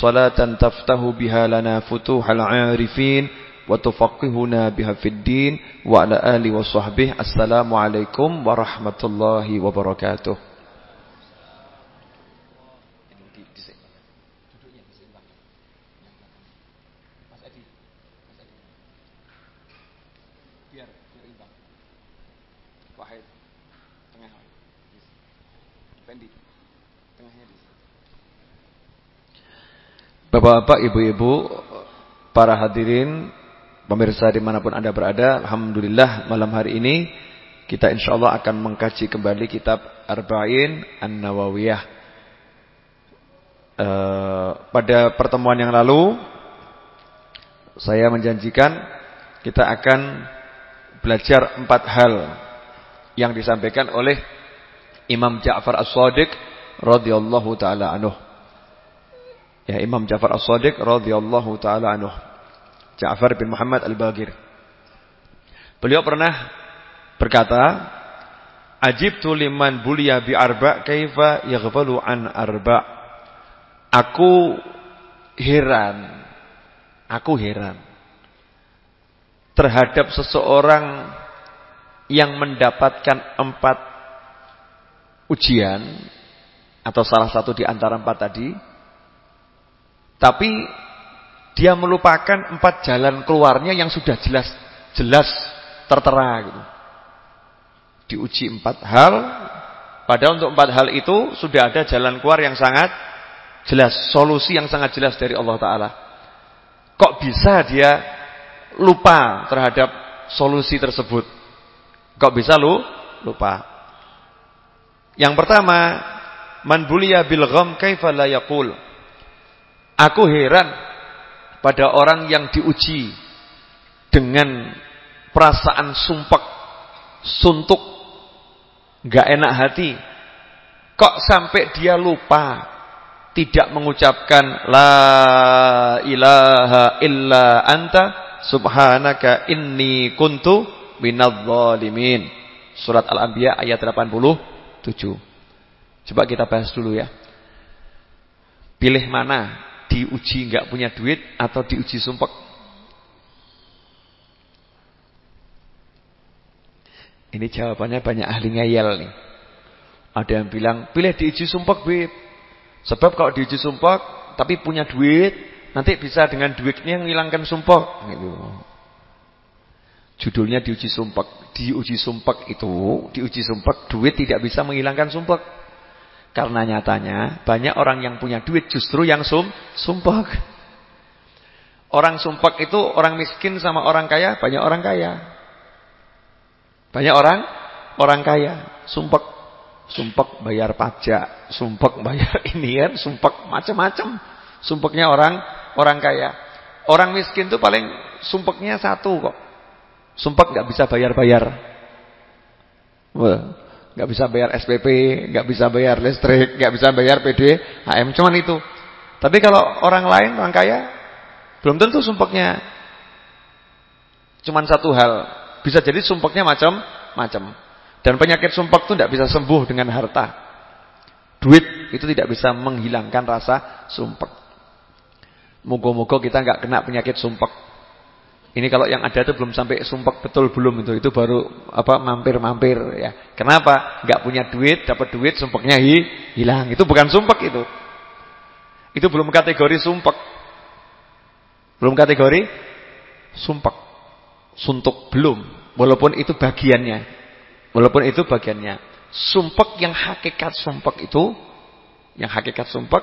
salatan taftahu biha lana futuhal arifin وتفقهنا بها في الدين وعلى آله وصحبه. السلام عليكم ورحمة الله وبركاته. Bapak-bapak, ibu-ibu, para hadirin Pemirsa di mana pun anda berada Alhamdulillah malam hari ini Kita insya Allah akan mengkaji kembali kitab Arba'in An-Nawawiyah e, Pada pertemuan yang lalu Saya menjanjikan Kita akan belajar empat hal Yang disampaikan oleh Imam Ja'far As-Sadiq radhiyallahu taala anhu. Ya Imam Ja'far As-Sadiq radhiyallahu taala anhu. Ja'far bin Muhammad Al-Bagir. Beliau pernah berkata, "Ajibtu liman buliya bi arba kaifa yaghfalu an arba." Aku heran. Aku heran terhadap seseorang yang mendapatkan empat ujian atau salah satu di antara empat tadi tapi dia melupakan empat jalan keluarnya yang sudah jelas jelas tertera gitu. Diuji empat hal, padahal untuk empat hal itu sudah ada jalan keluar yang sangat jelas, solusi yang sangat jelas dari Allah Taala. Kok bisa dia lupa terhadap solusi tersebut? Kok bisa lu lupa? Yang pertama, man buliya bil. Aku heran pada orang yang diuji dengan perasaan sumpek, suntuk, gak enak hati. Kok sampai dia lupa tidak mengucapkan la ilaha illa anta subhanaka inni kuntu minadh-dhalimin. Surat Al-Anbiya ayat 87. Coba kita bahas dulu ya. Pilih mana diuji nggak punya duit atau diuji sumpek? Ini jawabannya banyak ahli ngeyel nih. Ada yang bilang, pilih diuji sumpek, Bib. Sebab kalau diuji sumpek, tapi punya duit, nanti bisa dengan duitnya menghilangkan sumpek. Gitu. Judulnya diuji sumpek. Diuji sumpek itu, diuji sumpek, duit tidak bisa menghilangkan sumpek. Karena nyatanya banyak orang yang punya duit justru yang sum sumpek. Orang sumpek itu orang miskin sama orang kaya, banyak orang kaya. Banyak orang orang kaya, sumpek. Sumpek bayar pajak, sumpek bayar ini ya, sumpek macam-macam. Sumpeknya orang orang kaya. Orang miskin itu paling sumpeknya satu kok. Sumpek nggak bisa bayar-bayar nggak bisa bayar SPP, nggak bisa bayar listrik, nggak bisa bayar PD, HM, cuman itu. Tapi kalau orang lain, orang kaya, belum tentu sumpeknya cuman satu hal. Bisa jadi sumpeknya macam-macam. Dan penyakit sumpek itu tidak bisa sembuh dengan harta. Duit itu tidak bisa menghilangkan rasa sumpek. Moga-moga kita nggak kena penyakit sumpek. Ini kalau yang ada itu belum sampai sumpek betul belum itu. Itu baru apa mampir-mampir ya. Kenapa? Enggak punya duit, dapat duit sumpeknya hi, hilang. Itu bukan sumpek itu. Itu belum kategori sumpek. Belum kategori sumpek. Suntuk belum. Walaupun itu bagiannya. Walaupun itu bagiannya. Sumpek yang hakikat sumpek itu yang hakikat sumpek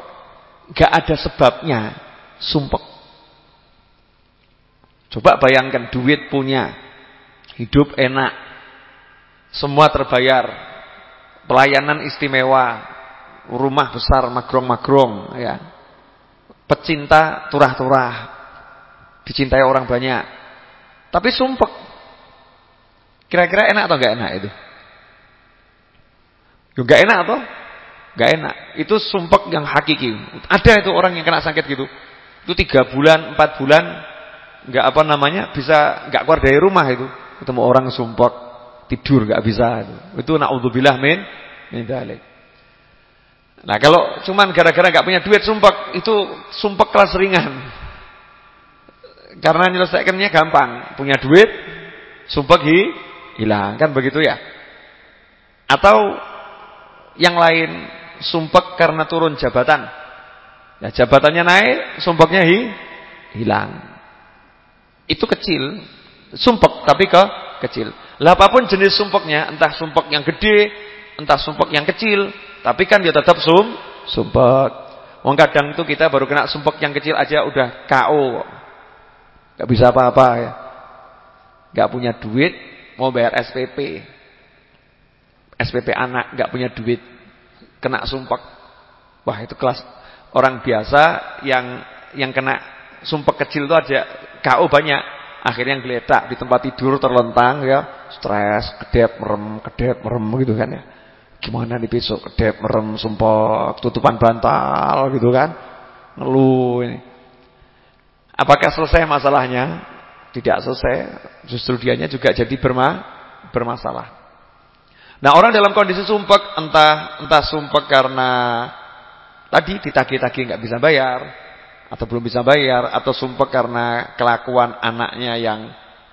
enggak ada sebabnya sumpek. Coba bayangkan duit punya, hidup enak, semua terbayar, pelayanan istimewa, rumah besar magrong-magrong, ya, pecinta turah-turah, dicintai orang banyak. Tapi sumpek. Kira-kira enak atau enggak enak itu? Enggak enak atau? Enggak enak. Itu sumpek yang hakiki. Ada itu orang yang kena sakit gitu. Itu tiga bulan, empat bulan, enggak apa namanya, bisa enggak keluar dari rumah itu. Ketemu orang sumpek, tidur enggak bisa itu. Itu naudzubillah min min dzalik. Nah kalau cuman gara-gara gak punya duit sumpek itu sumpek kelas ringan. Karena menyelesaikannya gampang, punya duit sumpek hi, hilang kan begitu ya. Atau yang lain sumpek karena turun jabatan. Ya jabatannya naik, sumpeknya hi, hilang. Itu kecil, sumpek tapi ke kecil. Lah apa pun jenis sumpeknya, entah sumpek yang gede, entah sumpek yang kecil, tapi kan dia tetap sum, sumpek. Wong kadang itu kita baru kena sumpek yang kecil aja udah KO. Gak bisa apa-apa ya. Gak punya duit, mau bayar SPP. SPP anak gak punya duit, kena sumpek. Wah, itu kelas orang biasa yang yang kena sumpek kecil itu aja KO banyak. Akhirnya geletak di tempat tidur terlentang ya, stres, kedep merem, kedep merem gitu kan ya. Gimana nih besok kedep merem sumpah tutupan bantal gitu kan. Ngeluh ini. Apakah selesai masalahnya? Tidak selesai. Justru dianya juga jadi berma bermasalah. Nah, orang dalam kondisi sumpek entah entah sumpek karena tadi ditagih-tagih nggak bisa bayar atau belum bisa bayar atau sumpek karena kelakuan anaknya yang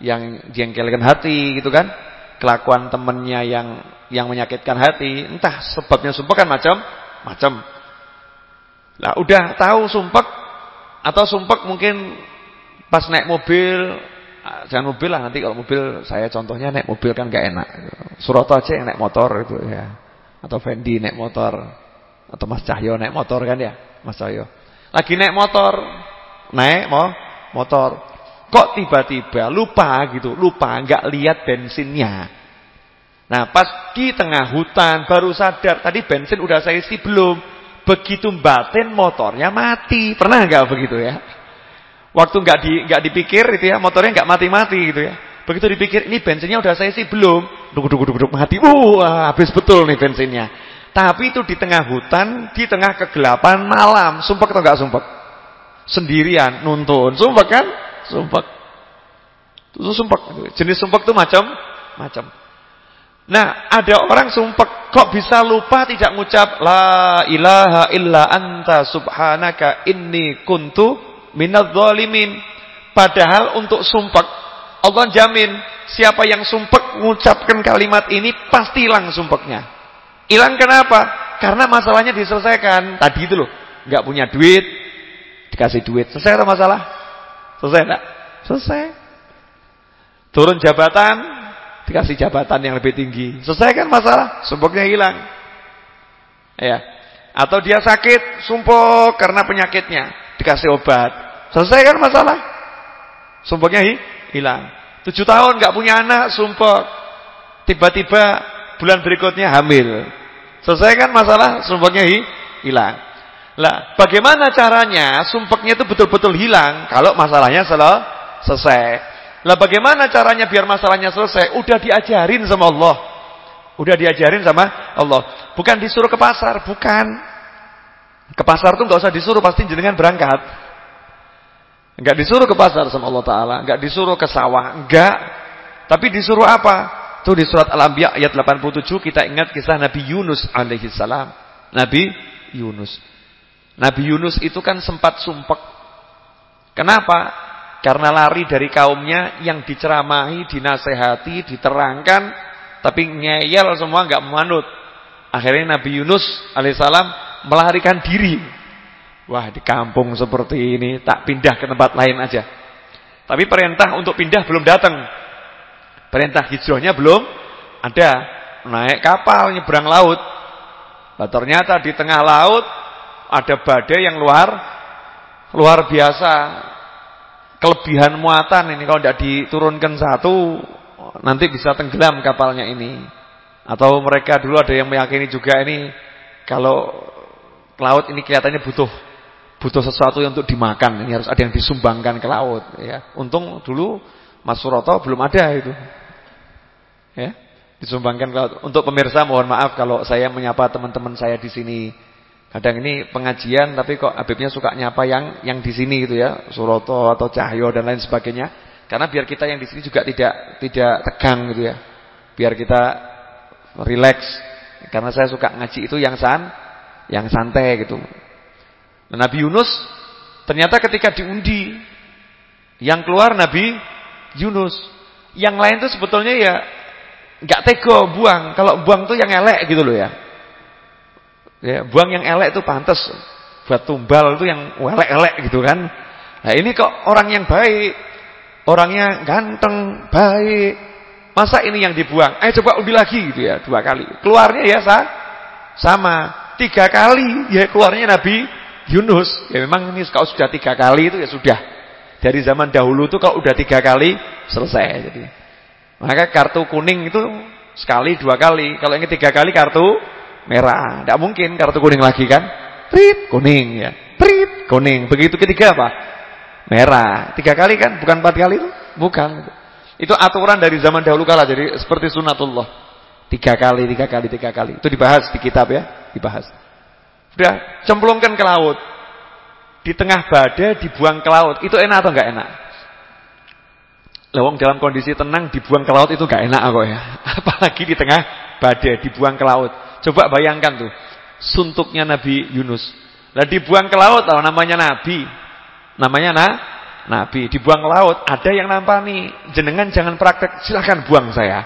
yang jengkelkan hati gitu kan kelakuan temennya yang yang menyakitkan hati, entah sebabnya sumpah kan macam-macam. Lah udah tahu sumpek atau sumpek mungkin pas naik mobil, ah, jangan mobil lah nanti kalau mobil saya contohnya naik mobil kan gak enak. Suroto aja yang naik motor itu ya. Atau Fendi naik motor atau Mas Cahyo naik motor kan ya, Mas Cahyo. Lagi naik motor, naik mau motor. Kok tiba-tiba lupa gitu, lupa nggak lihat bensinnya. Nah, pas di tengah hutan baru sadar tadi bensin udah saya isi belum. Begitu batin motornya mati. Pernah nggak begitu ya? Waktu nggak di nggak dipikir itu ya, motornya nggak mati-mati gitu ya. Begitu dipikir ini bensinnya udah saya isi belum. Duk duk duk duk mati. Uh, habis betul nih bensinnya. Tapi itu di tengah hutan, di tengah kegelapan malam. Sumpah atau nggak sumpah? Sendirian nuntun. Sumpah kan? Sumpah. Itu sumpah. Jenis sumpah itu macam macam. Nah, ada orang sumpah kok bisa lupa tidak ngucap la ilaha illa anta subhanaka inni kuntu minadz zalimin. Padahal untuk sumpah Allah jamin siapa yang sumpah mengucapkan kalimat ini pasti hilang sumpahnya. Hilang kenapa? Karena masalahnya diselesaikan. Tadi itu loh, nggak punya duit, dikasih duit. Selesai atau masalah? Selesai enggak? Selesai. Turun jabatan, dikasih jabatan yang lebih tinggi. Selesaikan masalah, sumpuknya hilang. Ya. Atau dia sakit, sumpuk karena penyakitnya, dikasih obat. Selesaikan masalah. Sumpuknya hilang. Tujuh tahun nggak punya anak, sumpuk. Tiba-tiba bulan berikutnya hamil. Selesaikan masalah, sumpuknya hilang. Lah, bagaimana caranya sumpuknya itu betul-betul hilang kalau masalahnya selesai? Lah bagaimana caranya biar masalahnya selesai? Udah diajarin sama Allah. Udah diajarin sama Allah. Bukan disuruh ke pasar, bukan. Ke pasar tuh nggak usah disuruh, pasti jenengan berangkat. Enggak disuruh ke pasar sama Allah taala, enggak disuruh ke sawah, enggak. Tapi disuruh apa? Tuh di surat Al-Anbiya ayat 87 kita ingat kisah Nabi Yunus alaihi salam. Nabi Yunus. Nabi Yunus itu kan sempat sumpek. Kenapa? Karena lari dari kaumnya yang diceramahi, dinasehati, diterangkan, tapi ngeyel semua nggak memanut. Akhirnya Nabi Yunus alaihissalam melarikan diri. Wah di kampung seperti ini tak pindah ke tempat lain aja. Tapi perintah untuk pindah belum datang. Perintah hijrahnya belum ada. Naik kapal nyebrang laut. Nah, ternyata di tengah laut ada badai yang luar luar biasa kelebihan muatan ini kalau tidak diturunkan satu nanti bisa tenggelam kapalnya ini. Atau mereka dulu ada yang meyakini juga ini kalau laut ini kelihatannya butuh butuh sesuatu untuk dimakan, ini harus ada yang disumbangkan ke laut ya. Untung dulu Mas Suroto belum ada itu. Ya, disumbangkan ke laut. Untuk pemirsa mohon maaf kalau saya menyapa teman-teman saya di sini. Kadang ini pengajian tapi kok Habibnya suka nyapa yang yang di sini gitu ya, Suroto atau Cahyo dan lain sebagainya. Karena biar kita yang di sini juga tidak tidak tegang gitu ya. Biar kita rileks. Karena saya suka ngaji itu yang san yang santai gitu. Nah, Nabi Yunus ternyata ketika diundi yang keluar Nabi Yunus. Yang lain tuh sebetulnya ya nggak tego buang. Kalau buang tuh yang elek gitu loh ya. Ya, buang yang elek itu pantas. Buat tumbal itu yang elek-elek gitu kan. Nah, ini kok orang yang baik, orangnya ganteng, baik. Masa ini yang dibuang? Eh coba undi lagi gitu ya, dua kali. Keluarnya ya sa sama. Tiga kali ya keluarnya Nabi Yunus. Ya memang ini kalau sudah tiga kali itu ya sudah. Dari zaman dahulu itu kalau udah tiga kali selesai. Jadi maka kartu kuning itu sekali dua kali. Kalau ini tiga kali kartu merah. Tidak mungkin kartu kuning lagi kan? Prit kuning ya. Prit kuning. Begitu ketiga apa? Merah. Tiga kali kan? Bukan empat kali itu? Bukan. Itu aturan dari zaman dahulu kala. Jadi seperti sunatullah. Tiga kali, tiga kali, tiga kali. Itu dibahas di kitab ya. Dibahas. Sudah cemplungkan ke laut. Di tengah badai dibuang ke laut. Itu enak atau enggak enak? Lawang dalam kondisi tenang dibuang ke laut itu enggak enak kok ya. Apalagi di tengah badai dibuang ke laut. Coba bayangkan tuh. Suntuknya Nabi Yunus. Lah dibuang ke laut tahu namanya Nabi. Namanya na Nabi. Dibuang ke laut. Ada yang nampani. Jenengan jangan praktek. Silahkan buang saya.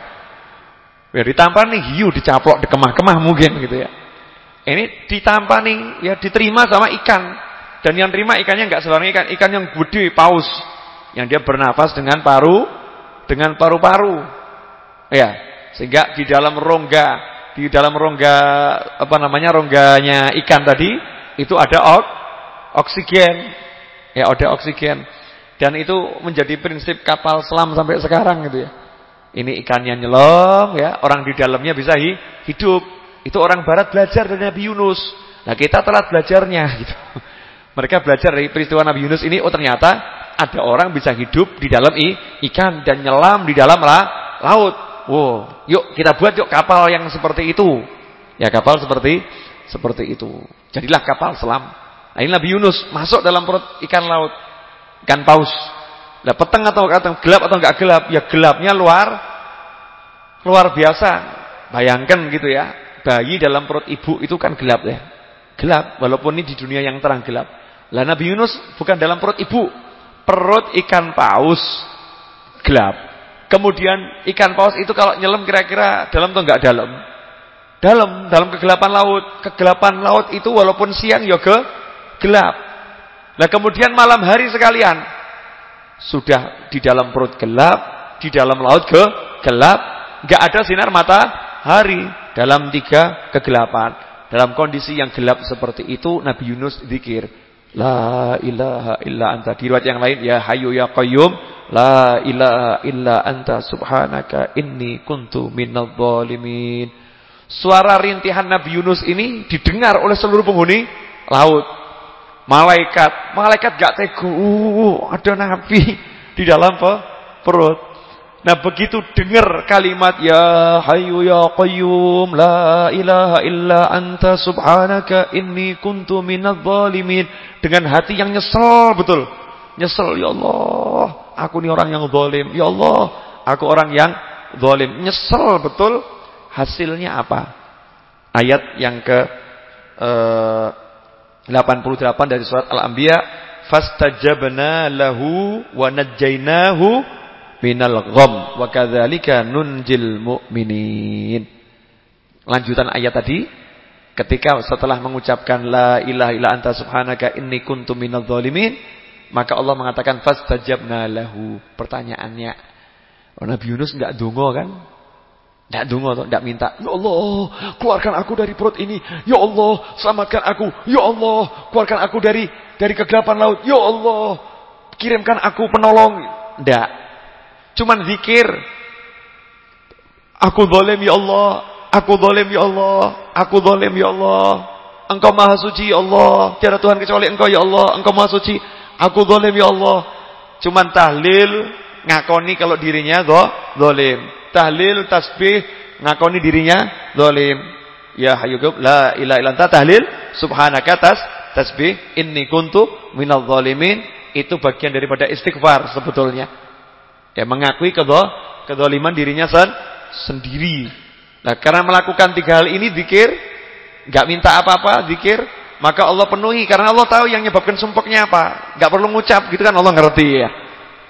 Ya ditampani hiu dicaplok di kemah-kemah mungkin gitu ya. Ini ditampani, ya diterima sama ikan. Dan yang terima ikannya enggak seorang ikan, ikan yang gede, paus. Yang dia bernafas dengan paru, dengan paru-paru. Ya, sehingga di dalam rongga, di dalam rongga apa namanya rongganya ikan tadi itu ada ok, oksigen. Ya, ada oksigen. Dan itu menjadi prinsip kapal selam sampai sekarang gitu ya. Ini ikannya nyelam ya, orang di dalamnya bisa hidup. Itu orang barat belajar dari Nabi Yunus. Nah kita telat belajarnya gitu. Mereka belajar dari peristiwa Nabi Yunus ini. Oh ternyata ada orang bisa hidup di dalam ikan dan nyelam di dalam la, laut. Wow, yuk kita buat yuk kapal yang seperti itu. Ya kapal seperti seperti itu. Jadilah kapal selam. Nah ini Nabi Yunus masuk dalam perut ikan laut, ikan paus. Nah peteng atau atau gelap atau enggak gelap? Ya gelapnya luar luar biasa. Bayangkan gitu ya bayi dalam perut ibu itu kan gelap ya. Gelap, walaupun ini di dunia yang terang gelap. Lah Nabi Yunus bukan dalam perut ibu. Perut ikan paus gelap. Kemudian ikan paus itu kalau nyelam kira-kira dalam atau enggak dalam? Dalam, dalam kegelapan laut. Kegelapan laut itu walaupun siang ya ke gelap. Nah kemudian malam hari sekalian. Sudah di dalam perut gelap, di dalam laut ke gelap, enggak ada sinar matahari dalam tiga kegelapan. Dalam kondisi yang gelap seperti itu Nabi Yunus zikir La ilaha illa anta. Di riwayat yang lain ya hayu ya qayyum la ilaha illa anta subhanaka inni kuntu minadh dhalimin. Suara rintihan Nabi Yunus ini didengar oleh seluruh penghuni laut. Malaikat, malaikat gak tegu, uh, ada nabi di dalam perut. Nah begitu dengar kalimat Ya Hayyu Ya Qayyum La ilaha illa anta subhanaka inni kuntu minadh zalimin Dengan hati yang nyesel betul. Nyesel Ya Allah Aku ini orang yang zalim. Ya Allah Aku orang yang zalim. Nyesel betul. Hasilnya apa? Ayat yang ke eh, 88 dari surat Al-Anbiya Fastajabna lahu wa najjainahu minal gham wa kadzalika nunjil mu'minin. Lanjutan ayat tadi ketika setelah mengucapkan la ilaha illa anta subhanaka inni kuntu minadh dhalimin maka Allah mengatakan fastajabna lahu. Pertanyaannya, oh, Nabi Yunus enggak donga kan? Enggak donga atau enggak minta, "Ya Allah, keluarkan aku dari perut ini. Ya Allah, selamatkan aku. Ya Allah, keluarkan aku dari dari kegelapan laut. Ya Allah, kirimkan aku penolong." Enggak. Cuman zikir. Aku zalim ya Allah, aku zalim ya Allah, aku zalim ya Allah, Engkau maha suci ya Allah. Tiada Tuhan kecuali Engkau ya Allah. Engkau maha suci. Aku zalim ya Allah. Cuman tahlil ngakoni kalau dirinya zalim. Tahlil tasbih ngakoni dirinya zalim. Ya hayyub la ilaha illa anta tahlil subhanaka tas tasbih inni kuntu minadh zalimin itu bagian daripada istighfar sebetulnya. Ya mengakui kedzaliman dirinya sen sendiri. Nah, karena melakukan tiga hal ini zikir, enggak minta apa-apa, zikir, maka Allah penuhi karena Allah tahu yang menyebabkan sumpeknya apa. Enggak perlu ngucap, gitu kan Allah ngerti ya.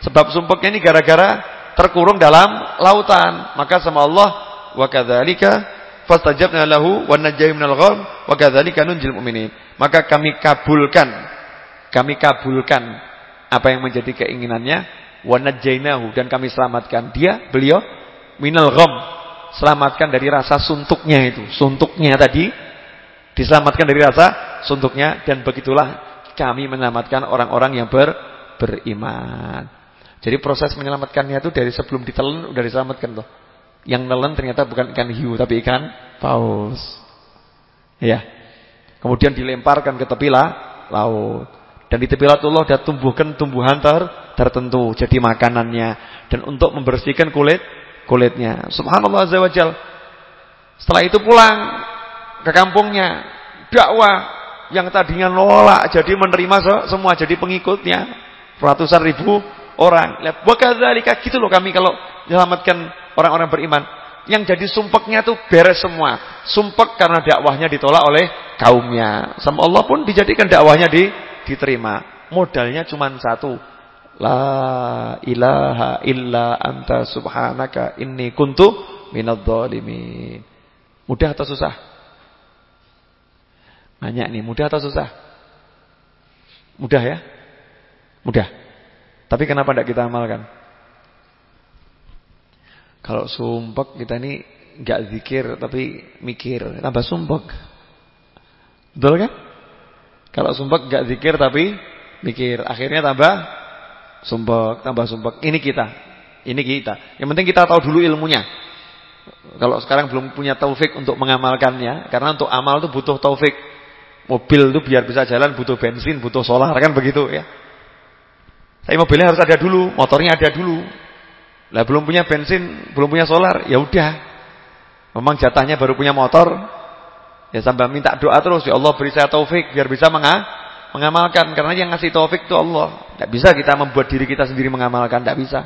Sebab sumpeknya ini gara-gara terkurung dalam lautan. Maka sama Allah wa kadzalika fastajabna lahu wa najjayna minal gham wa kadzalika nunjil mu'minin. Maka kami kabulkan kami kabulkan apa yang menjadi keinginannya wa najjaynahu dan kami selamatkan dia beliau minal gham selamatkan dari rasa suntuknya itu suntuknya tadi diselamatkan dari rasa suntuknya dan begitulah kami menyelamatkan orang-orang yang ber, beriman jadi proses menyelamatkannya itu dari sebelum ditelan sudah diselamatkan tuh yang nelen ternyata bukan ikan hiu tapi ikan paus. Ya. Kemudian dilemparkan ke tepi laut. Dan di tepi laut Allah sudah tumbuhkan tumbuhan ter tertentu jadi makanannya dan untuk membersihkan kulit kulitnya. Subhanallah azza wajal. Setelah itu pulang ke kampungnya, dakwah yang tadinya nolak jadi menerima semua jadi pengikutnya ratusan ribu orang. Lihat, wakadzalika gitu loh kami kalau menyelamatkan orang-orang beriman. Yang jadi sumpeknya tuh beres semua. Sumpek karena dakwahnya ditolak oleh kaumnya. Sama Allah pun dijadikan dakwahnya di, diterima. Modalnya cuma satu. La ilaha illa anta subhanaka inni kuntu minadh-dhalimin. Mudah atau susah? Banyak nih, mudah atau susah? Mudah ya? Mudah. Tapi kenapa tidak kita amalkan? Kalau sumpek kita ini nggak zikir tapi mikir, tambah sumpek. Betul kan? Kalau sumpek nggak zikir tapi mikir, akhirnya tambah sumpek, tambah sumpek. Ini kita. Ini kita. Yang penting kita tahu dulu ilmunya. Kalau sekarang belum punya taufik untuk mengamalkannya, karena untuk amal itu butuh taufik. Mobil itu biar bisa jalan butuh bensin, butuh solar kan begitu ya. Tapi mobilnya harus ada dulu, motornya ada dulu. Lah belum punya bensin, belum punya solar, ya udah. Memang jatahnya baru punya motor, ya sambil minta doa terus, ya Allah beri saya taufik biar bisa mengamalkan karena yang ngasih taufik itu Allah. Tidak bisa kita membuat diri kita sendiri mengamalkan, tidak bisa.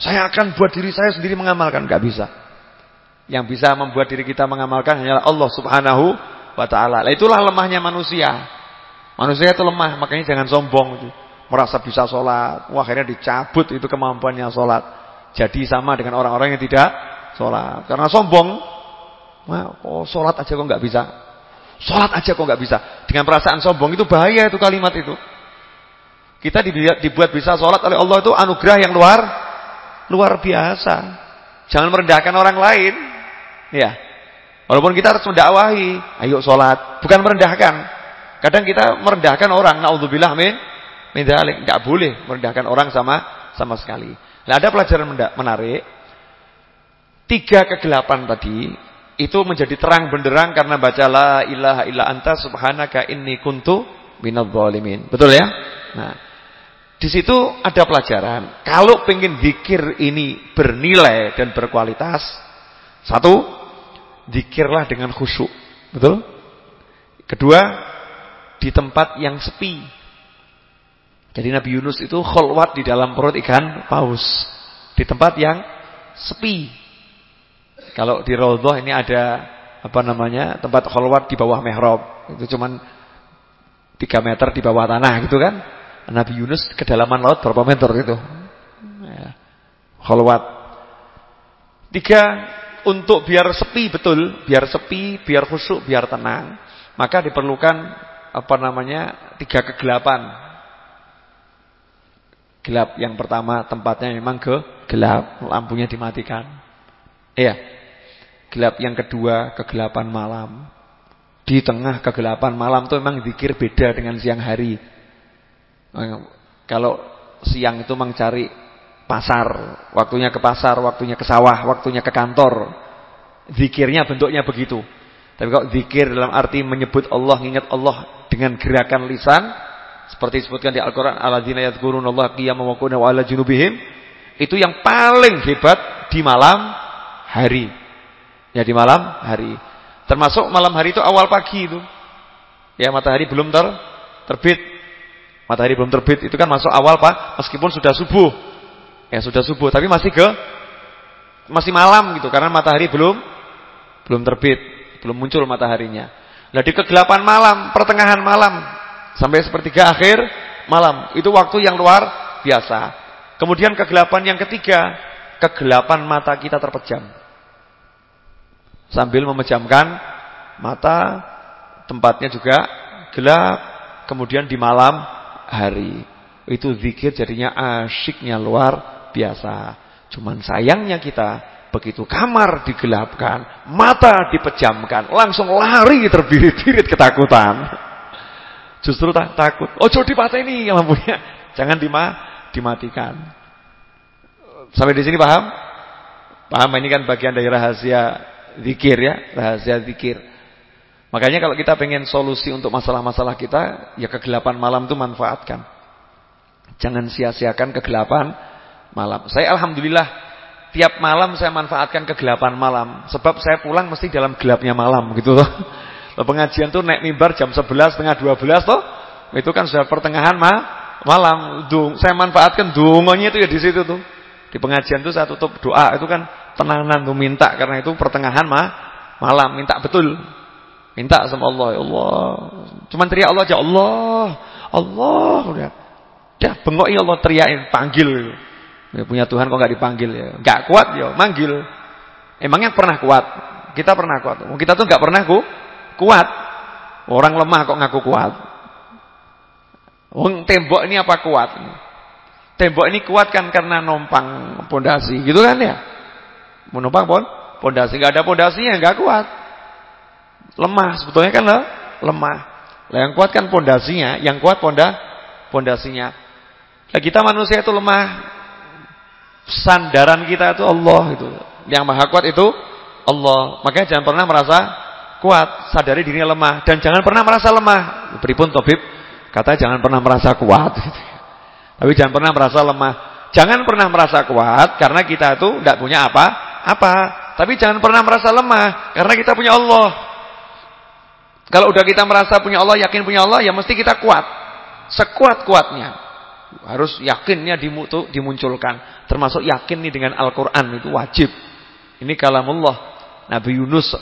Saya akan buat diri saya sendiri mengamalkan, nggak bisa. Yang bisa membuat diri kita mengamalkan hanyalah Allah Subhanahu wa taala. Lah itulah lemahnya manusia. Manusia itu lemah, makanya jangan sombong Merasa bisa sholat, wah akhirnya dicabut itu kemampuannya sholat. Jadi sama dengan orang-orang yang tidak sholat. Karena sombong. Oh sholat aja kok nggak bisa. Sholat aja kok nggak bisa. Dengan perasaan sombong itu bahaya itu kalimat itu. Kita dibuat bisa sholat oleh Allah itu anugerah yang luar luar biasa. Jangan merendahkan orang lain. Ya. Walaupun kita harus mendakwahi, ayo sholat. Bukan merendahkan. Kadang kita merendahkan orang. Naudzubillah min min dzalik. Enggak boleh merendahkan orang sama sama sekali. Nah, ada pelajaran menarik. Tiga kegelapan tadi itu menjadi terang benderang karena baca la ilaha illa anta subhanaka inni kuntu minadh-dhalimin. Betul ya? Nah, di situ ada pelajaran. Kalau pengen zikir ini bernilai dan berkualitas, satu, zikirlah dengan khusyuk. Betul? Kedua, di tempat yang sepi. Jadi Nabi Yunus itu kholwat di dalam perut ikan paus. Di tempat yang sepi. Kalau di Raudhah ini ada apa namanya tempat kholwat di bawah mihrab. Itu cuman 3 meter di bawah tanah gitu kan. Nabi Yunus kedalaman laut berapa meter gitu. Ya. Tiga, untuk biar sepi betul, biar sepi, biar khusyuk, biar tenang, maka diperlukan apa namanya tiga kegelapan Gelap yang pertama tempatnya memang ke gelap, lampunya dimatikan. Iya. Gelap yang kedua kegelapan malam. Di tengah kegelapan malam itu memang zikir beda dengan siang hari. Kalau siang itu mencari pasar, waktunya ke pasar, waktunya ke sawah, waktunya ke kantor. Zikirnya bentuknya begitu. Tapi kalau zikir dalam arti menyebut Allah, ingat Allah dengan gerakan lisan seperti disebutkan di Al-Qur'an alladzina yadhkurunallaha qiyaman wa qu'udan wa 'ala junubihim itu yang paling hebat di malam hari. Ya di malam hari. Termasuk malam hari itu awal pagi itu. Ya matahari belum ter terbit. Matahari belum terbit itu kan masuk awal Pak, meskipun sudah subuh. Ya sudah subuh, tapi masih ke masih malam gitu karena matahari belum belum terbit, belum muncul mataharinya. Nah, di kegelapan malam, pertengahan malam sampai sepertiga akhir malam, itu waktu yang luar biasa. Kemudian kegelapan yang ketiga, kegelapan mata kita terpejam. Sambil memejamkan mata, tempatnya juga gelap, kemudian di malam hari. Itu zikir jadinya asyiknya luar biasa. Cuman sayangnya kita begitu kamar digelapkan, mata dipejamkan, langsung lari terbirit-birit ketakutan. Justru tak takut. Ojo dipateni lampunya. Jangan dima dimatikan. Sampai di sini paham? Paham ini kan bagian dari rahasia zikir ya, rahasia zikir. Makanya kalau kita pengen solusi untuk masalah-masalah kita, ya kegelapan malam itu manfaatkan. Jangan sia-siakan kegelapan malam. Saya alhamdulillah tiap malam saya manfaatkan kegelapan malam. Sebab saya pulang mesti dalam gelapnya malam gitu loh. Pengajian tuh naik mimbar jam 11 setengah 12 toh. Itu kan sudah pertengahan ma malam. Dung, saya manfaatkan dungonya itu ya di situ tuh. Di pengajian tuh saya tutup doa itu kan tenanan tuh minta karena itu pertengahan ma malam minta betul. Minta sama Allah, ya Allah. Cuman teriak Allah aja Allah. Allah udah. Dah bengok ya Allah teriakin panggil. Ya, punya Tuhan kok nggak dipanggil ya? Nggak kuat ya, manggil. Emangnya pernah kuat? Kita pernah kuat. Kita tuh nggak pernah ku, kuat. Orang lemah kok ngaku kuat. Wong tembok ini apa kuat? Tembok ini kuat kan karena numpang pondasi, gitu kan ya? Menumpang pon pondasi, nggak ada pondasinya nggak kuat. Lemah sebetulnya kan lah, lemah. Lah yang kuat kan pondasinya, yang kuat ponda pondasinya. Nah, kita manusia itu lemah sandaran kita itu Allah itu. Yang maha kuat itu Allah. Makanya jangan pernah merasa kuat, sadari dirinya lemah dan jangan pernah merasa lemah. Pripun Tobib kata jangan pernah merasa kuat. Tapi jangan pernah merasa lemah. Jangan pernah merasa kuat karena kita itu tidak punya apa-apa. Tapi jangan pernah merasa lemah karena kita punya Allah. Kalau udah kita merasa punya Allah, yakin punya Allah, ya mesti kita kuat. Sekuat-kuatnya. Harus yakinnya dimunculkan. Termasuk yakin nih dengan Al-Quran itu wajib. Ini kalamullah. Nabi Yunus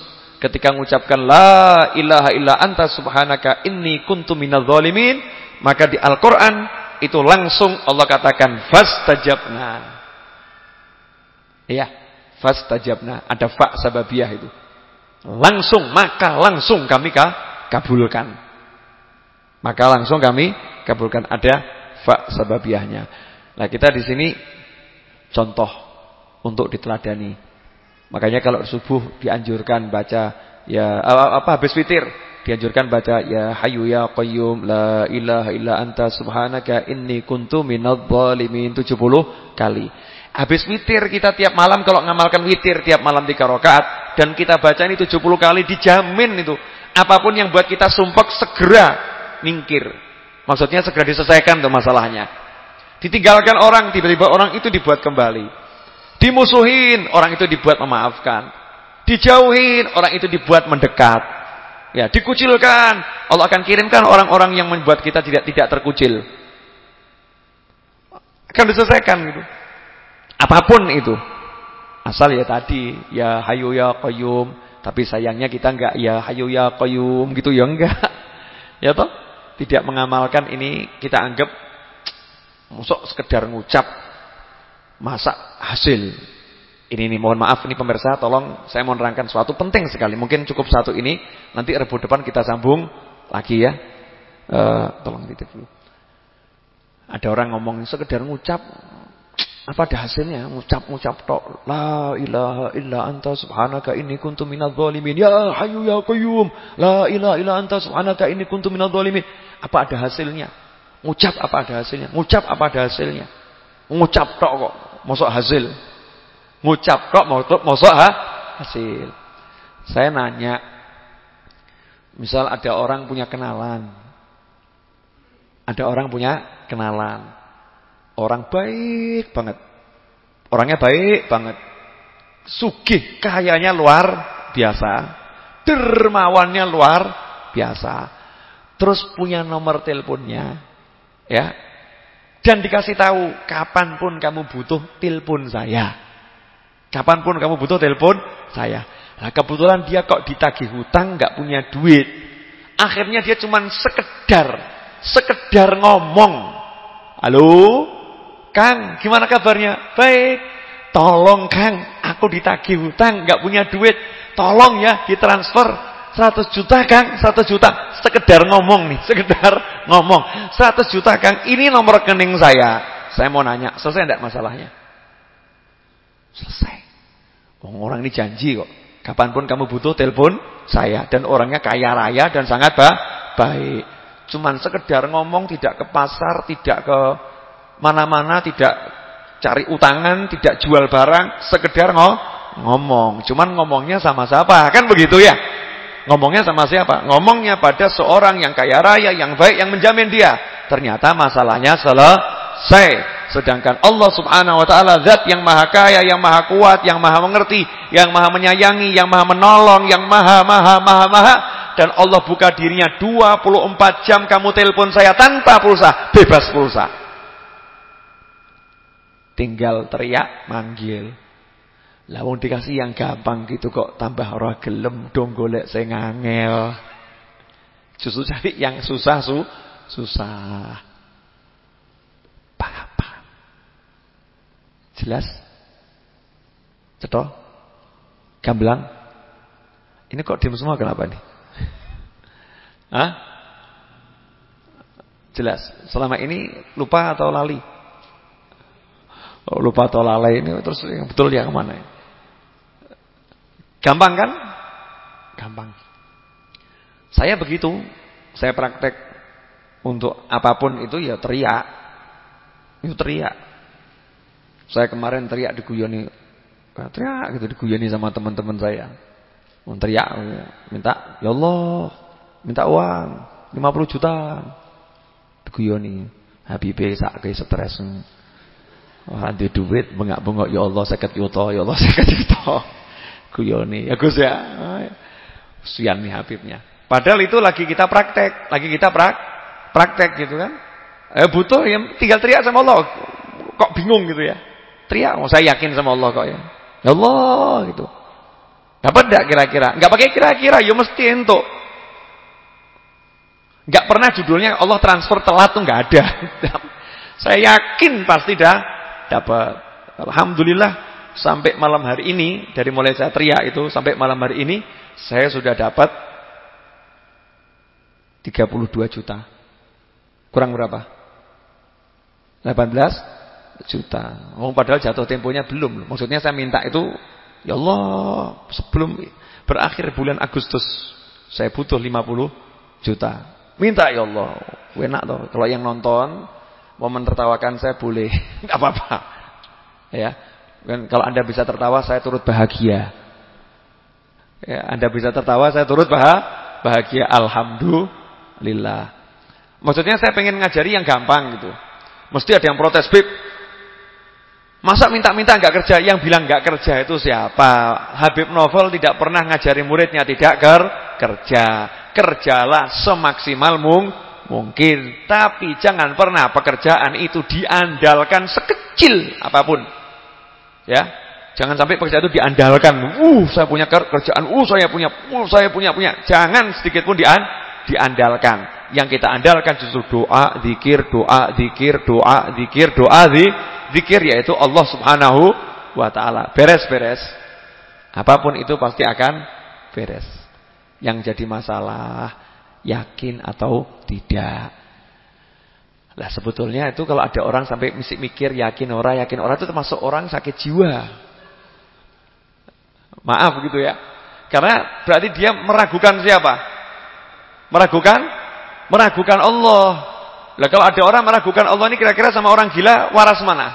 ketika mengucapkan La ilaha illa anta subhanaka inni kuntu minal zalimin. Maka di Al-Quran itu langsung Allah katakan Fastajabna. Iya. Fastajabna. Ada fa sababiyah itu. Langsung, maka langsung kami kabulkan. Maka langsung kami kabulkan. Ada fa sababiahnya. Nah, kita di sini contoh untuk diteladani. Makanya kalau subuh dianjurkan baca ya apa habis witir dianjurkan baca ya hayyu ya qayyum la ilaha illa anta subhanaka inni kuntu minadh dhalimin 70 kali. Habis witir kita tiap malam kalau ngamalkan witir tiap malam 3 rakaat dan kita baca ini 70 kali dijamin itu apa pun yang buat kita sumpek segera mingkir. Maksudnya segera diselesaikan tuh masalahnya. Ditinggalkan orang, tiba-tiba orang itu dibuat kembali. Dimusuhin, orang itu dibuat memaafkan. Dijauhin, orang itu dibuat mendekat. Ya, dikucilkan, Allah akan kirimkan orang-orang yang membuat kita tidak tidak terkucil. Akan diselesaikan gitu. Apa pun itu. Asal ya tadi, ya hayu ya qayyum, tapi sayangnya kita enggak ya hayu ya qayyum gitu ya enggak. Ya toh? tidak mengamalkan ini kita anggap musok sekedar ngucap masa hasil. Ini nih mohon maaf nih pemirsa tolong saya mau nerangkan suatu penting sekali. Mungkin cukup satu ini nanti rebu depan kita sambung lagi ya. Uh, tolong titip dulu. Ada orang ngomong sekedar ngucap apa ada hasilnya? Ngucap-ngucap tok. La ilaha illa anta subhanaka inni kuntu minadh dhalimin. Ya hayyu ya qayyum. La ilaha illa anta subhanaka inni kuntu minadh dhalimin. Apa ada hasilnya? Ngucap apa ada hasilnya? Ngucap apa ada hasilnya? Ngucap tok kok, mosok hasil. Ngucap kok mosok ha? hasil. Saya nanya, Misal ada orang punya kenalan. Ada orang punya kenalan. Orang baik banget. Orangnya baik banget. Sugih, kayanya luar biasa. Dermawannya luar biasa. Terus punya nomor teleponnya. Ya. Dan dikasih tahu, kapan pun kamu butuh telepon saya. Kapan pun kamu butuh telepon saya. Nah, kebetulan dia kok ditagih hutang, nggak punya duit. Akhirnya dia cuma sekedar, sekedar ngomong. Halo, Kang, gimana kabarnya? Baik. Tolong Kang, aku ditagih hutang, nggak punya duit. Tolong ya ditransfer 100 juta Kang, 100 juta. Sekedar ngomong nih, sekedar ngomong. 100 juta Kang, ini nomor rekening saya. Saya mau nanya, selesai enggak masalahnya? Selesai. Orang ini janji kok. Kapan pun kamu butuh telepon saya dan orangnya kaya raya dan sangat ba baik. Cuman sekedar ngomong tidak ke pasar, tidak ke mana-mana, tidak cari utangan, tidak jual barang, sekedar ngomong. Cuman ngomongnya sama siapa? Kan begitu ya? Ngomongnya sama siapa? Ngomongnya pada seorang yang kaya raya, yang baik, yang menjamin dia. Ternyata masalahnya selesai. Sedangkan Allah subhanahu wa ta'ala zat yang maha kaya, yang maha kuat, yang maha mengerti, yang maha menyayangi, yang maha menolong, yang maha, maha, maha, maha. Dan Allah buka dirinya 24 jam kamu telepon saya tanpa pulsa, bebas pulsa. Tinggal teriak, manggil. Lah wong dikasih yang gampang gitu kok tambah ora gelem dong golek sing angel. Justru cari yang susah su susah. Apa? Jelas? Cetok? Gamblang? Ini kok diam semua kenapa nih? Hah? Jelas. Selama ini lupa atau lali? Lupa atau lalai ini terus yang betul yang mana ya? Gampang kan? Gampang. Saya begitu, saya praktek untuk apa pun itu ya teriak. Itu teriak. Saya kemarin teriak diguyoni teriak gitu diguyoni sama teman-teman saya. Teriak minta, "Ya Allah, minta uang 50 juta." Diguyoni. Habibe sak stres. Wah, duit bengak-bengok ya Allah 50 juta, ya Allah 50 juta guyoni. Ya Gus ya. Sian nih Habibnya. Padahal itu lagi kita praktek, lagi kita prak, praktek gitu kan. Eh butuh yang tinggal teriak sama Allah. Kok bingung gitu ya. Teriak, oh, saya yakin sama Allah kok ya. Ya Allah gitu. Dapat enggak kira-kira? Enggak pakai kira-kira, ya mesti entuk. Enggak pernah judulnya Allah transfer telat tuh enggak ada. saya yakin pasti dah dapat. Alhamdulillah sampai malam hari ini, dari mulai saya teriak itu sampai malam hari ini, saya sudah dapat 32 juta. Kurang berapa? 18 juta. Oh, padahal jatuh temponya belum. Maksudnya saya minta itu, ya Allah, sebelum berakhir bulan Agustus, saya butuh 50 juta. Minta ya Allah. Enak toh. Kalau yang nonton mau menertawakan saya boleh. Enggak apa-apa. Ya. Kan kalau Anda bisa tertawa, saya turut bahagia. Ya, Anda bisa tertawa, saya turut bahagia. Alhamdulillah. Maksudnya saya pengen ngajari yang gampang gitu. Mesti ada yang protes, Bib. Masa minta-minta enggak kerja? Yang bilang enggak kerja itu siapa? Habib Novel tidak pernah ngajari muridnya tidak ker kerja. Kerjalah semaksimal mung mungkin. Tapi jangan pernah pekerjaan itu diandalkan sekecil apa pun. Ya. Jangan sampai pekerjaan itu diandalkan. Uh, saya punya kerjaan. Uh, saya punya. Uh, saya punya punya. Jangan sedikit pun dian diandalkan. Yang kita andalkan justru doa, zikir, doa, zikir, doa, zikir, doa, zikir yaitu Allah Subhanahu wa taala. Beres-beres. Apa pun itu pasti akan beres. Yang jadi masalah yakin atau tidak. Lah sebetulnya itu kalau ada orang sampai mikir yakin orang yakin orang itu termasuk orang sakit jiwa. Maaf gitu ya. Karena berarti dia meragukan siapa? Meragukan meragukan Allah. Lah kalau ada orang meragukan Allah ini kira-kira sama orang gila waras mana?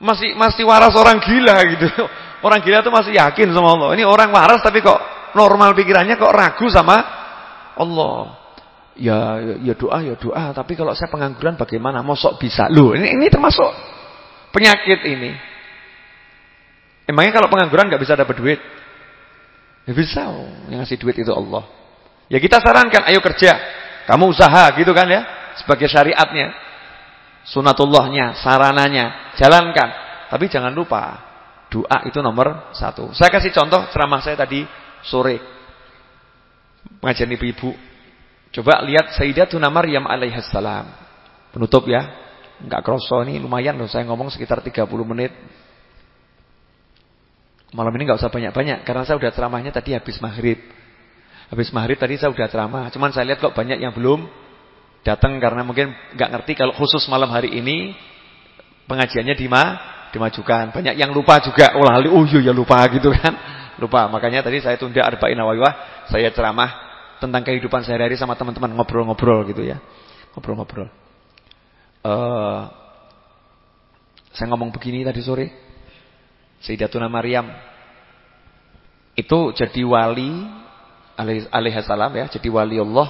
Masih masih waras orang gila gitu. Orang gila itu masih yakin sama Allah. Ini orang waras tapi kok normal pikirannya kok ragu sama Allah. Ya, ya doa, ya doa. Tapi kalau saya pengangguran bagaimana? Mosok bisa. Loh, ini, ini termasuk penyakit ini. Emangnya kalau pengangguran nggak bisa dapat duit? Ya bisa. Oh. Yang ngasih duit itu Allah. Ya kita sarankan, ayo kerja. Kamu usaha gitu kan ya. Sebagai syariatnya. Sunatullahnya, sarananya. Jalankan. Tapi jangan lupa. Doa itu nomor satu. Saya kasih contoh ceramah saya tadi sore. Pengajian ibu-ibu. Coba lihat Sayyidatuna Maryam alaihissalam. Penutup ya. Enggak kroso ini lumayan loh saya ngomong sekitar 30 menit. Malam ini nggak usah banyak-banyak karena saya udah ceramahnya tadi habis maghrib. Habis maghrib tadi saya udah ceramah. Cuman saya lihat kok banyak yang belum datang karena mungkin nggak ngerti kalau khusus malam hari ini pengajiannya di dimajukan. Banyak yang lupa juga. Oh lali, oh iya ya lupa gitu kan. Lupa. Makanya tadi saya tunda arba'in awaiwah, saya ceramah tentang kehidupan sehari-hari sama teman-teman ngobrol-ngobrol gitu ya. Ngobrol-ngobrol. Uh, saya ngomong begini tadi sore. Sayyidatuna Maryam itu jadi wali alaihi salam ya, jadi wali Allah,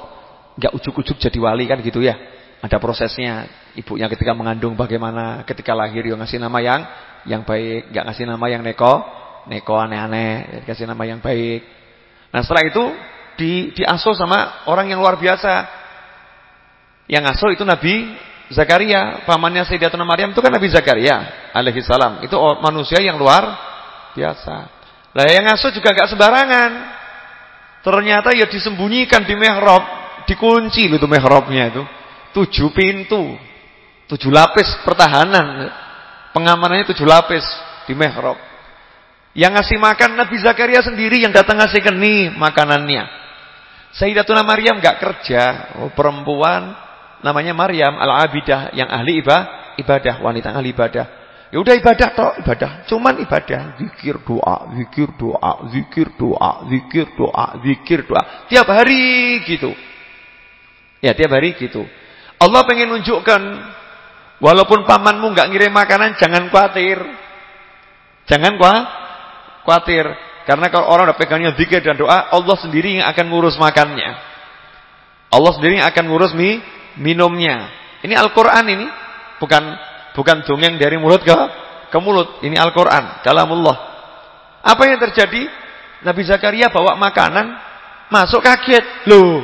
enggak ujuk-ujuk jadi wali kan gitu ya. Ada prosesnya. Ibunya ketika mengandung bagaimana, ketika lahir yang ngasih nama yang yang baik, enggak ngasih nama yang neko, neko aneh-aneh, dikasih nama yang baik. Nah, setelah itu di diasuh sama orang yang luar biasa. Yang asuh itu Nabi Zakaria, pamannya Sayyidatuna Maryam itu kan Nabi Zakaria alaihi salam. Itu manusia yang luar biasa. Lah yang ngasuh juga gak sembarangan. Ternyata ya disembunyikan di mihrab, dikunci itu mihrabnya itu. Tujuh pintu, tujuh lapis pertahanan. Pengamanannya tujuh lapis di mihrab. Yang ngasih makan Nabi Zakaria sendiri yang datang ngasih nih makanannya. Sayyidatuna Maryam gak kerja, oh, perempuan namanya Maryam al-Abidah yang ahli ibadah, wanita ahli ibadah. Ya udah ibadah toh, ibadah. Cuman ibadah, zikir doa, zikir doa, zikir doa, zikir doa, zikir doa. Tiap hari gitu. Ya, tiap hari gitu. Allah pengen nunjukkan walaupun pamanmu nggak ngirim makanan jangan khawatir. Jangan khawatir. Karena kalau orang udah pegangnya zikir dan doa, Allah sendiri yang akan ngurus makannya. Allah sendiri yang akan ngurus mie minumnya. Ini Al-Qur'an ini, bukan bukan dongeng dari mulut ke ke mulut. Ini Al-Qur'an, kalamullah. Apa yang terjadi? Nabi Zakaria bawa makanan, masuk kaget. Loh.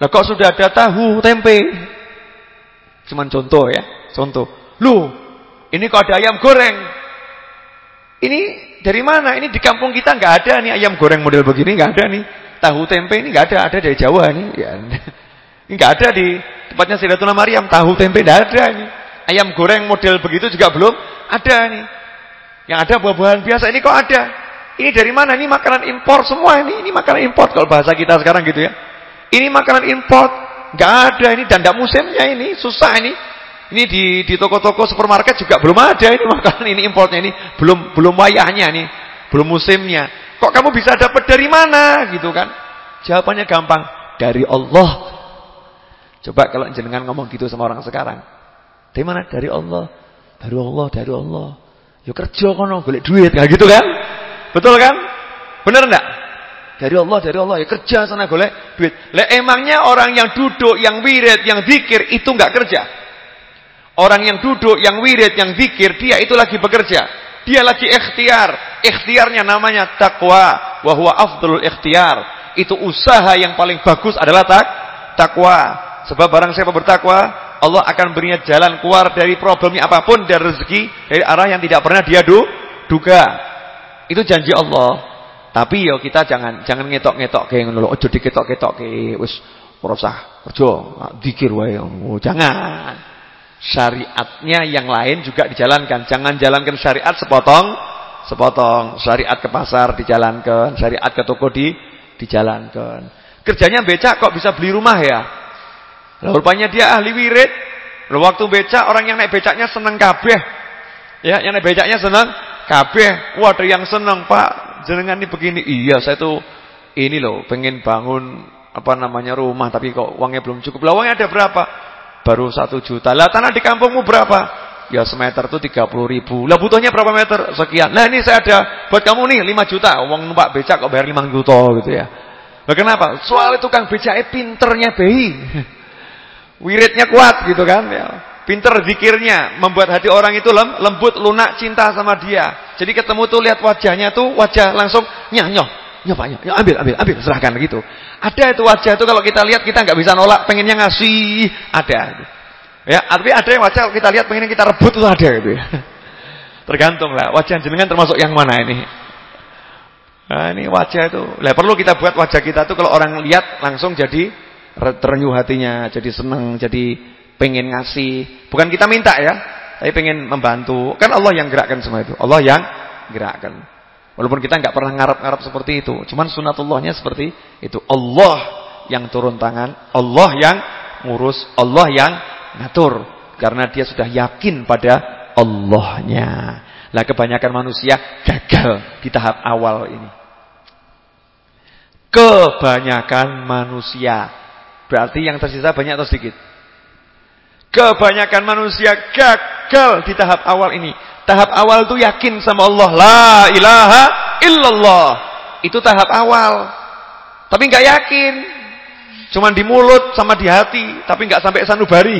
Lah kok sudah ada tahu, tempe? Cuman contoh ya, contoh. Loh, ini kok ada ayam goreng. Ini dari mana? Ini di kampung kita nggak ada nih ayam goreng model begini nggak ada nih. Tahu tempe ini nggak ada, ada dari Jawa nih. Ya. Enggak ada di tempatnya Sayyidatuna Maryam, tahu tempe enggak ada ini. Ayam goreng model begitu juga belum ada nih. Yang ada buah-buahan biasa ini kok ada. Ini dari mana? Ini makanan impor semua ini. Ini makanan impor kalau bahasa kita sekarang gitu ya. Ini makanan impor, enggak ada ini dan musimnya ini, susah ini. Ini di di toko-toko supermarket juga belum ada ini makanan ini importnya ini, belum belum wayahnya nih, belum musimnya. Kok kamu bisa dapat dari mana gitu kan? Jawabannya gampang, dari Allah Coba kalau jenengan ngomong gitu sama orang sekarang. Dari mana? Dari Allah. Dari Allah, dari Allah. Ya kerja kono golek duit kayak gitu kan? Betul kan? Benar enggak? Dari Allah, dari Allah ya kerja sana golek duit. Lah emangnya orang yang duduk, yang wirid, yang zikir itu enggak kerja? Orang yang duduk, yang wirid, yang zikir, dia itu lagi bekerja. Dia lagi ikhtiar. Ikhtiarnya namanya takwa. Wahwa afdalul ikhtiar. Itu usaha yang paling bagus adalah tak takwa. Sebab barang siapa bertakwa, Allah akan berinya jalan keluar dari problemnya apa pun dari rezeki dari arah yang tidak pernah dia du, duga. Itu janji Allah. Tapi yo kita jangan jangan ngetok-ngetok kayak ngono Ojo diketok-ketok ke wis ora usah kerja, zikir wae. Oh, jangan. Syariatnya yang lain juga dijalankan. Jangan jalankan syariat sepotong sepotong. Syariat ke pasar dijalankan, syariat ke toko di dijalankan. Kerjanya becak kok bisa beli rumah ya? Lah rupanya dia ahli wirid. Lalu waktu becak orang yang naik becaknya seneng kabeh. Ya, yang naik becaknya seneng kabeh. Wah, yang seneng, Pak. Jenengan ini begini. Iya, saya tuh ini loh, pengen bangun apa namanya rumah tapi kok uangnya belum cukup. Lah uangnya ada berapa? Baru satu juta. Lah tanah di kampungmu berapa? Ya semeter tuh 30 ribu. Lah butuhnya berapa meter? Sekian. Nah ini saya ada buat kamu nih 5 juta. Uang numpak becak kok bayar 5 juta gitu ya. Lah kenapa? Soalnya tukang becaknya pinternya behi. Wiridnya kuat gitu kan ya. Pinter zikirnya membuat hati orang itu lem, lembut, lunak, cinta sama dia. Jadi ketemu tuh lihat wajahnya tuh wajah langsung nyah nyoh. Ya Pak, ya, ambil, ambil, ambil, serahkan gitu. Ada itu wajah itu kalau kita lihat kita nggak bisa nolak, pengennya ngasih, ada. Ya, tapi ada yang wajah kita lihat pengennya kita rebut itu ada gitu ya. Tergantung lah, wajah jenengan termasuk yang mana ini. Nah, ini wajah itu. Lah perlu kita buat wajah kita tuh kalau orang lihat langsung jadi terenyuh hatinya, jadi senang, jadi pengen ngasih. Bukan kita minta ya, tapi pengen membantu. Kan Allah yang gerakkan semua itu. Allah yang gerakkan. Walaupun kita nggak pernah ngarap-ngarap seperti itu. Cuman sunatullahnya seperti itu. Allah yang turun tangan. Allah yang ngurus. Allah yang ngatur. Karena dia sudah yakin pada Allahnya. Lah kebanyakan manusia gagal di tahap awal ini. Kebanyakan manusia. Berarti yang tersisa banyak atau sedikit? Kebanyakan manusia gagal di tahap awal ini. Tahap awal itu yakin sama Allah. La ilaha illallah. Itu tahap awal. Tapi nggak yakin. Cuman di mulut sama di hati. Tapi nggak sampai sanubari.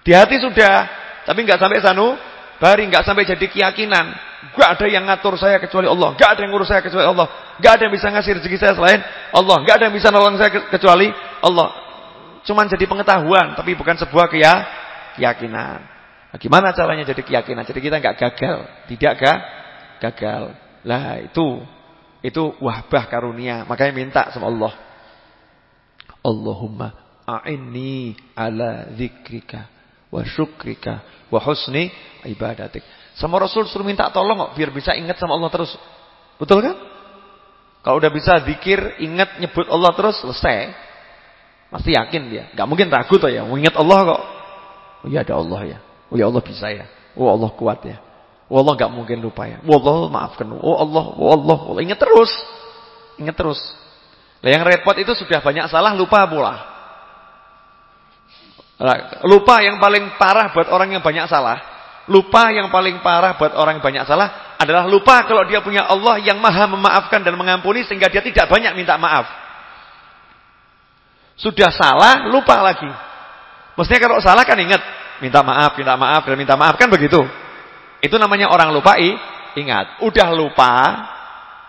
Di hati sudah. Tapi nggak sampai sanubari. nggak sampai jadi keyakinan. Gak ada yang ngatur saya kecuali Allah. Gak ada yang ngurus saya kecuali Allah. Gak ada yang bisa ngasih rezeki saya selain Allah. Gak ada yang bisa nolong saya kecuali Allah. Cuman jadi pengetahuan. Tapi bukan sebuah keyakinan. Nah, gimana caranya jadi keyakinan? Jadi kita nggak gagal, tidak gak gagal. Lah itu itu wahbah karunia. Makanya minta sama Allah. Allahumma a'inni ala dzikrika wa syukrika wa husni ibadatik. Sama Rasul suruh minta tolong kok biar bisa ingat sama Allah terus. Betul kan? Kalau udah bisa zikir, ingat nyebut Allah terus selesai. Pasti yakin dia. Gak mungkin ragu tuh ya. Mengingat Allah kok. Oh iya ada Allah ya. Oh ya Allah bisa ya. Oh Allah kuat ya. Oh Allah gak mungkin lupa ya. Oh Allah maafkan. Oh Allah, oh Allah, oh Allah. Ingat terus. Ingat terus. Nah, yang repot itu sudah banyak salah, lupa pula. lupa yang paling parah buat orang yang banyak salah. Lupa yang paling parah buat orang yang banyak salah adalah lupa kalau dia punya Allah yang maha memaafkan dan mengampuni sehingga dia tidak banyak minta maaf. Sudah salah, lupa lagi. Maksudnya kalau salah kan ingat minta maaf, minta maaf, dan minta maaf kan begitu. Itu namanya orang lupa ingat. Udah lupa,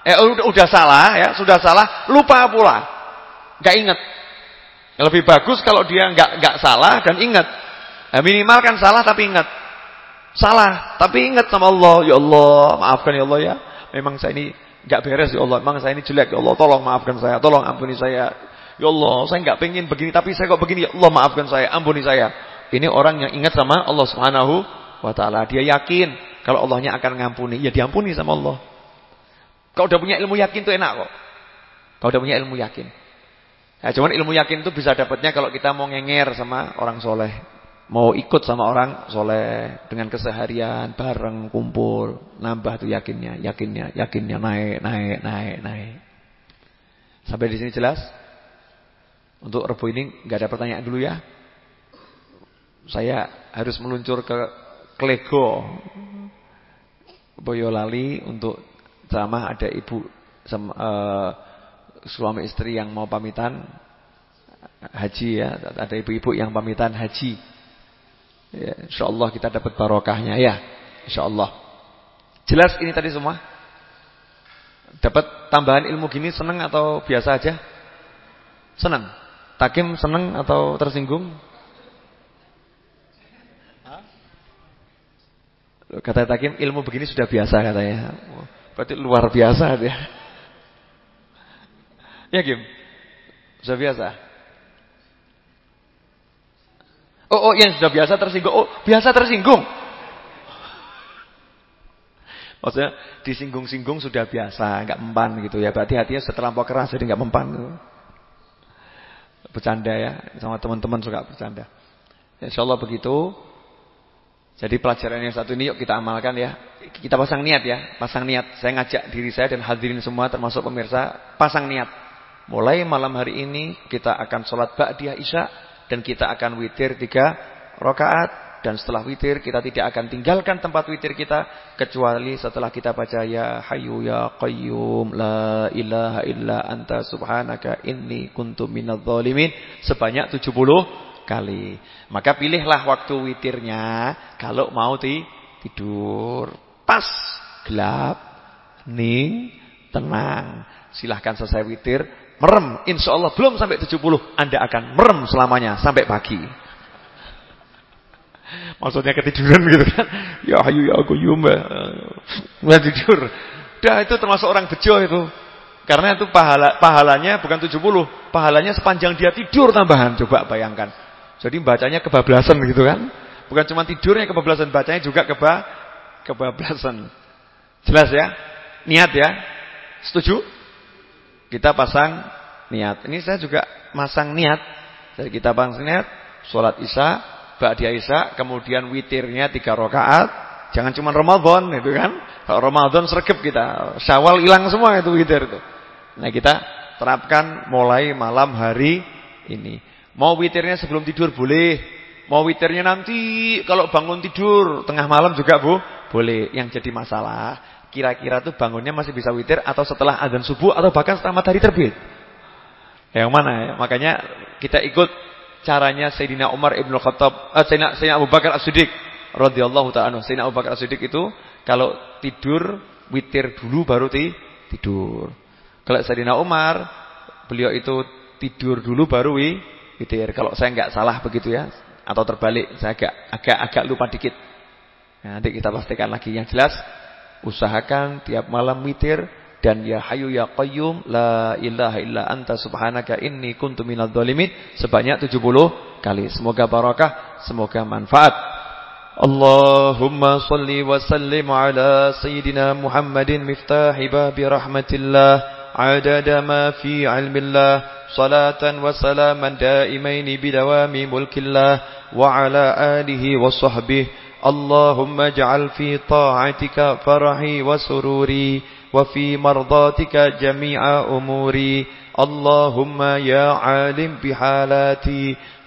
eh udah, salah ya, sudah salah, lupa pula. Gak ingat. Lebih bagus kalau dia nggak nggak salah dan ingat. Nah, minimal kan salah tapi ingat. Salah tapi ingat sama Allah. Ya Allah, maafkan ya Allah ya. Memang saya ini nggak beres ya Allah. Memang saya ini jelek ya Allah. Tolong maafkan saya. Tolong ampuni saya. Ya Allah, saya nggak pengen begini tapi saya kok begini. Ya Allah, maafkan saya. Ampuni saya. Ini orang yang ingat sama Allah Subhanahu wa taala. Dia yakin kalau Allahnya akan ngampuni, ya diampuni sama Allah. Kalau udah punya ilmu yakin itu enak kok. Kalau udah punya ilmu yakin. Ya, cuman ilmu yakin itu bisa dapatnya kalau kita mau ngenger sama orang soleh. Mau ikut sama orang soleh. Dengan keseharian, bareng, kumpul. Nambah tuh yakinnya, yakinnya, yakinnya naik, naik, naik, naik. Sampai di sini jelas? Untuk rebu ini nggak ada pertanyaan dulu ya saya harus meluncur ke Klego. Boyolali untuk ceramah ada ibu sama, uh, suami istri yang mau pamitan haji ya. Ada ibu-ibu yang pamitan haji. Ya, insyaallah kita dapat barokahnya ya. Insyaallah. Jelas ini tadi semua? Dapat tambahan ilmu gini senang atau biasa aja? Senang takim senang atau tersinggung Kata Takim, ilmu begini sudah biasa katanya. Berarti luar biasa dia. Ya Kim? Sudah biasa? Oh, oh yang sudah biasa tersinggung. Oh, biasa tersinggung. Maksudnya disinggung-singgung sudah biasa, enggak mempan gitu ya. Berarti hatinya sudah terlampau keras jadi enggak mempan. Gitu. Bercanda ya, sama teman-teman suka bercanda. Insyaallah begitu. Jadi pelajaran yang satu ini yuk kita amalkan ya. Kita pasang niat ya, pasang niat. Saya ngajak diri saya dan hadirin semua termasuk pemirsa, pasang niat. Mulai malam hari ini kita akan sholat ba'diyah isya dan kita akan witir tiga rakaat. dan setelah witir kita tidak akan tinggalkan tempat witir kita kecuali setelah kita baca ya hayyu ya qayyum la ilaha illa anta subhanaka inni kuntu minadz zalimin sebanyak 70 kali. Maka pilihlah waktu witirnya kalau mau tidur. Pas gelap, ning, tenang. Silahkan selesai witir, merem. Insya Allah belum sampai 70, Anda akan merem selamanya sampai pagi. Maksudnya ketiduran gitu kan. Ya hayu ya qayyum. Nggak tidur. Dah itu termasuk orang bejo itu. Karena itu pahala pahalanya bukan 70, pahalanya sepanjang dia tidur tambahan. Coba bayangkan. Jadi bacanya kebablasan gitu kan. Bukan cuma tidurnya kebablasan, bacanya juga keba kebablasan. Jelas ya? Niat ya? Setuju? Kita pasang niat. Ini saya juga masang niat. Jadi kita pasang niat, sholat isya, Ba'dia Isya, kemudian witirnya tiga rakaat. Jangan cuma Ramadan itu kan. Kalau Ramadan sergap kita, Syawal hilang semua itu witir itu. Nah, kita terapkan mulai malam hari ini. Mau witirnya sebelum tidur boleh. Mau witirnya nanti kalau bangun tidur tengah malam juga Bu, boleh. Yang jadi masalah kira-kira tuh bangunnya masih bisa witir atau setelah azan subuh atau bahkan setelah matahari terbit. Yang mana ya? Makanya kita ikut caranya Sayyidina Umar Ibn Khattab, eh, Sayyidina, Sayyidina Abu Bakar As-Siddiq radhiyallahu ta'ala Sayyidina Abu Bakar As-Siddiq itu kalau tidur witir dulu baru tidur. Kalau Sayyidina Umar beliau itu tidur dulu baru witir. Kalau saya enggak salah begitu ya atau terbalik, saya agak agak agak lupa dikit. Nah, nanti kita pastikan lagi yang jelas usahakan tiap malam witir dan ya hayu ya qayyum la ilaha illa anta subhanaka inni kuntu minadh dhalimin sebanyak 70 kali. Semoga barakah, semoga manfaat. Allahumma salli wa sallim ala sayyidina Muhammadin miftahi babi rahmatillah adada ma fi ilmillah صلاة وسلاما دائمين بدوام ملك الله وعلى آله وصحبه. اللهم اجعل في طاعتك فرحي وسروري وفي مرضاتك جميع أموري. اللهم يا عالم بحالاتي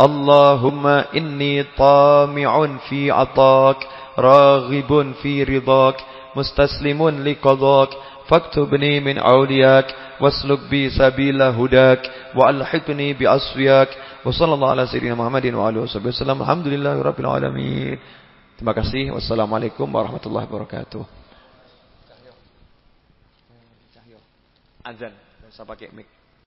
اللهم إني طامع في عطاك راغب في رضاك مستسلم لقضاك فاكتبني من أولياك واسلك بي سبيل هداك وألحقني بأصفياك وصلى الله على سيدنا محمد وعلى وصحبه وسلم الحمد لله رب العالمين Terima kasih. Wassalamualaikum warahmatullahi wabarakatuh. azan, enggak usah pakai mic.